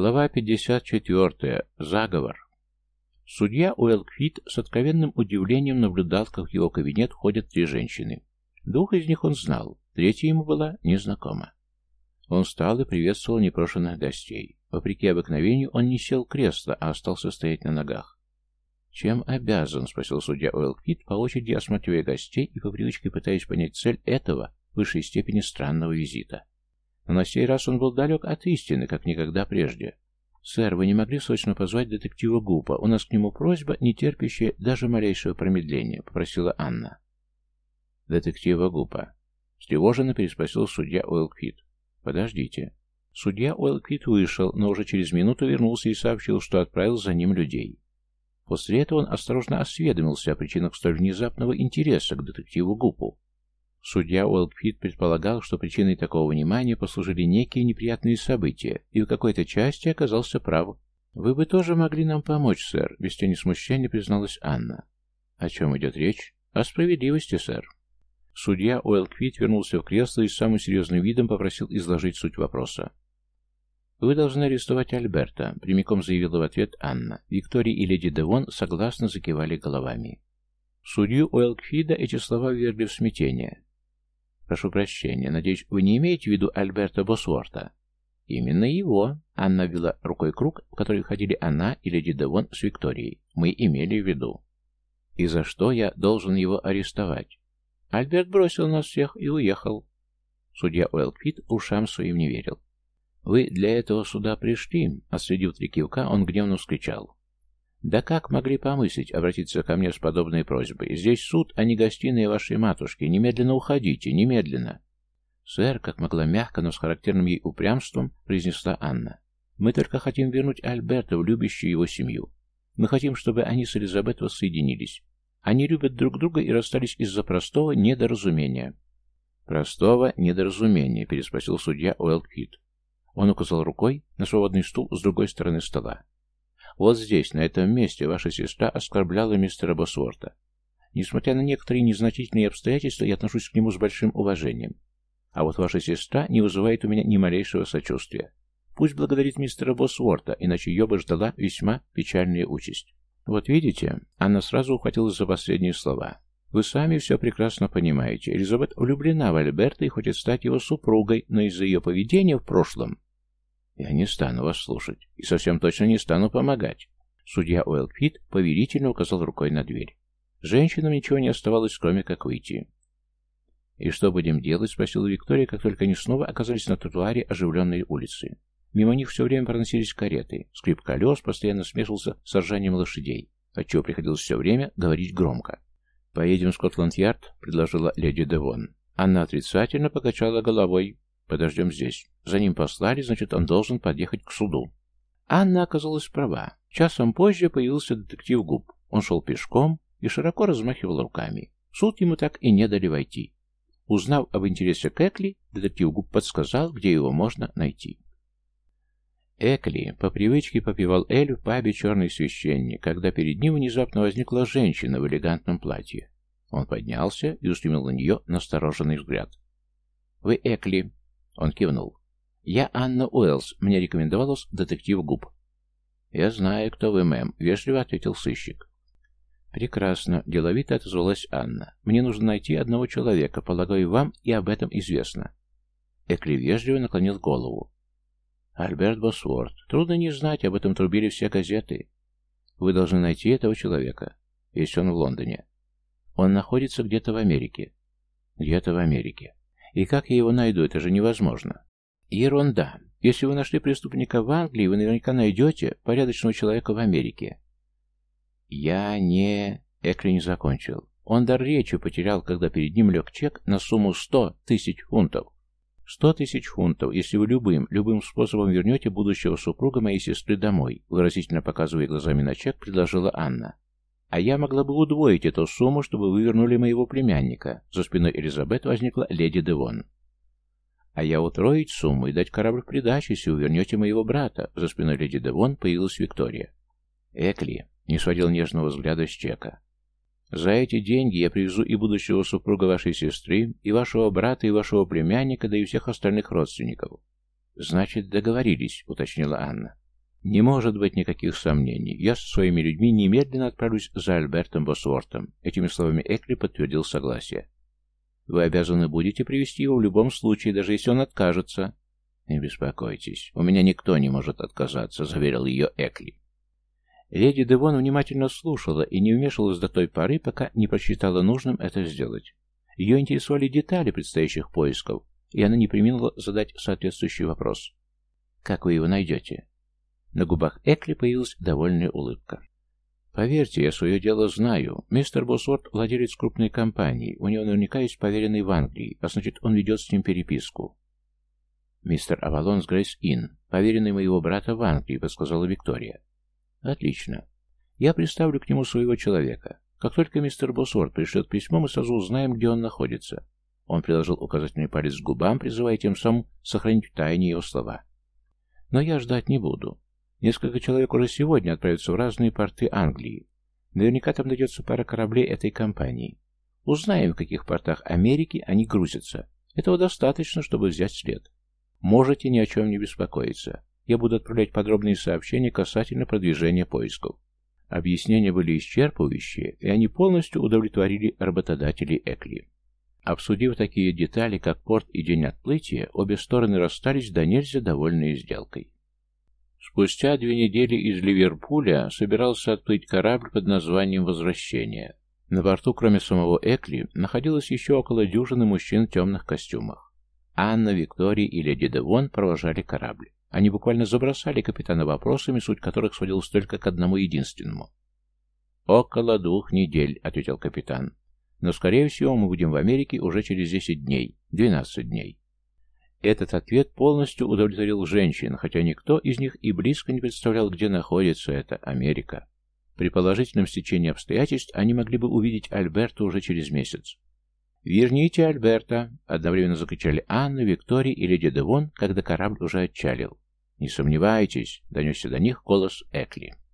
Глава 54. Заговор. Судья Уэлквит с откровенным удивлением наблюдал, как в его кабинет входят три женщины. Двух из них он знал, третья ему была незнакома. Он встал и приветствовал непрошенных гостей. Вопреки обыкновению, он не сел кресло, а остался стоять на ногах. «Чем обязан?» — спросил судья Уэлквит, по очереди осматривая гостей и по привычке пытаясь понять цель этого, в высшей степени странного визита. Но на сей раз он был далек от истины, как никогда прежде. «Сэр, вы не могли срочно позвать детектива Гупа? У нас к нему просьба, не терпящая даже малейшего промедления», — попросила Анна. «Детектива Гупа». Встревоженно переспросил судья Уэлквит. «Подождите». Судья Уэлквит вышел, но уже через минуту вернулся и сообщил, что отправил за ним людей. После этого он осторожно осведомился о причинах столь внезапного интереса к детективу Гупу. Судья Уэлкфит предполагал, что причиной такого внимания послужили некие неприятные события, и в какой-то части оказался прав. «Вы бы тоже могли нам помочь, сэр», — без тени смущения призналась Анна. «О чем идет речь?» «О справедливости, сэр». Судья Уэлквит вернулся в кресло и с самым серьезным видом попросил изложить суть вопроса. «Вы должны арестовать Альберта», — прямиком заявила в ответ Анна. Виктория и леди Девон согласно закивали головами. Судью Уэлкфида эти слова ввергли в смятение. Прошу прощения, надеюсь, вы не имеете в виду Альберта Босворта? Именно его. Анна ввела рукой круг, в который входили она и леди Девон с Викторией. Мы имели в виду. И за что я должен его арестовать? Альберт бросил нас всех и уехал. Судья Уэлквит ушам своим не верил. «Вы для этого суда пришли?» Отследив три кивка, он гневно вскричал. Да как могли помыслить обратиться ко мне с подобной просьбой? Здесь суд, а не гостиная вашей матушки. Немедленно уходите, немедленно. Сэр, как могла мягко, но с характерным ей упрямством, произнесла Анна. Мы только хотим вернуть Альберта в любящую его семью. Мы хотим, чтобы они с Элизабет воссоединились. Они любят друг друга и расстались из-за простого недоразумения. «Простого недоразумения», — переспросил судья Уэлквит. Он указал рукой на свободный стул с другой стороны стола. Вот здесь, на этом месте, ваша сестра оскорбляла мистера Босворта. Несмотря на некоторые незначительные обстоятельства, я отношусь к нему с большим уважением. А вот ваша сестра не вызывает у меня ни малейшего сочувствия. Пусть благодарит мистера Босворта, иначе ее бы ждала весьма печальная участь. Вот видите, она сразу ухватилась за последние слова. Вы сами все прекрасно понимаете. Элизабет влюблена в Альберта и хочет стать его супругой, но из-за ее поведения в прошлом я не стану вас слушать. И совсем точно не стану помогать. Судья Уэлквит повелительно указал рукой на дверь. Женщинам ничего не оставалось, кроме как выйти. «И что будем делать?» — спросила Виктория, как только они снова оказались на тротуаре оживленной улицы. Мимо них все время проносились кареты. Скрип колес постоянно смешивался с ржанием лошадей, отчего приходилось все время говорить громко. «Поедем в Скотланд-Ярд», — предложила леди Девон. Анна отрицательно покачала головой. Подождем здесь. За ним послали, значит, он должен подъехать к суду. Анна оказалась права. Часом позже появился детектив Губ. Он шел пешком и широко размахивал руками. суд ему так и не дали войти. Узнав об интересе к Экли, детектив Губ подсказал, где его можно найти. Экли по привычке попивал Эль в пабе «Черный священник», когда перед ним внезапно возникла женщина в элегантном платье. Он поднялся и устремил на нее настороженный взгляд. «Вы Экли?» Он кивнул. «Я Анна Уэллс. Мне рекомендовалась детектив Губ». «Я знаю, кто вы, мэм», — вежливо ответил сыщик. «Прекрасно», — деловито отозвалась Анна. «Мне нужно найти одного человека. Полагаю, вам и об этом известно». Экли вежливо наклонил голову. «Альберт Босворд. Трудно не знать, об этом трубили все газеты. Вы должны найти этого человека, если он в Лондоне. Он находится где-то в Америке. Где-то в Америке. И как я его найду, это же невозможно. Ерунда. Если вы нашли преступника в Англии, вы наверняка найдете порядочного человека в Америке. Я не... Экли не закончил. Он дар речи потерял, когда перед ним лег чек на сумму сто тысяч фунтов. Сто тысяч фунтов, если вы любым, любым способом вернете будущего супруга моей сестры домой, выразительно показывая глазами на чек, предложила Анна. А я могла бы удвоить эту сумму, чтобы вы вернули моего племянника. За спиной Элизабет возникла леди Девон. А я утроить сумму и дать корабль в придачу, если вы вернете моего брата. За спиной леди Девон появилась Виктория. Экли не сводил нежного взгляда с чека. За эти деньги я привезу и будущего супруга вашей сестры, и вашего брата, и вашего племянника, да и всех остальных родственников. Значит, договорились, уточнила Анна. Не может быть никаких сомнений. Я со своими людьми немедленно отправлюсь за Альбертом Босвортом. Этими словами Экли подтвердил согласие. Вы обязаны будете привести его в любом случае, даже если он откажется. Не беспокойтесь, у меня никто не может отказаться, заверил ее Экли. Леди Девон внимательно слушала и не вмешивалась до той поры, пока не посчитала нужным это сделать. Ее интересовали детали предстоящих поисков, и она не приминула задать соответствующий вопрос. «Как вы его найдете?» На губах Экли появилась довольная улыбка. «Поверьте, я свое дело знаю. Мистер Босворд – владелец крупной компании. У него наверняка есть поверенный в Англии, а значит, он ведет с ним переписку». «Мистер Авалон с Грейс Ин, поверенный моего брата в Англии», – подсказала Виктория. «Отлично. Я приставлю к нему своего человека. Как только мистер Босворд пришлет письмо, мы сразу узнаем, где он находится». Он приложил указательный палец к губам, призывая тем самым сохранить в тайне его слова. «Но я ждать не буду. Несколько человек уже сегодня отправятся в разные порты Англии. Наверняка там найдется пара кораблей этой компании. Узнаем, в каких портах Америки они грузятся. Этого достаточно, чтобы взять след. Можете ни о чем не беспокоиться. Я буду отправлять подробные сообщения касательно продвижения поисков. Объяснения были исчерпывающие, и они полностью удовлетворили работодателей Экли. Обсудив такие детали, как порт и день отплытия, обе стороны расстались до нельзя довольные сделкой. Спустя две недели из Ливерпуля собирался отплыть корабль под названием «Возвращение». На борту, кроме самого Экли, находилось еще около дюжины мужчин в темных костюмах. Анна, Виктория и леди Девон провожали корабль. Они буквально забросали капитана вопросами, суть которых сводилась только к одному единственному. «Около двух недель», — ответил капитан. «Но, скорее всего, мы будем в Америке уже через десять дней, двенадцать дней». Этот ответ полностью удовлетворил женщин, хотя никто из них и близко не представлял, где находится эта Америка. При положительном стечении обстоятельств они могли бы увидеть Альберта уже через месяц. «Верните Альберта!» — одновременно закричали Анна, Виктория и леди Девон, когда корабль уже отчалил. «Не сомневайтесь!» — донесся до них голос Экли.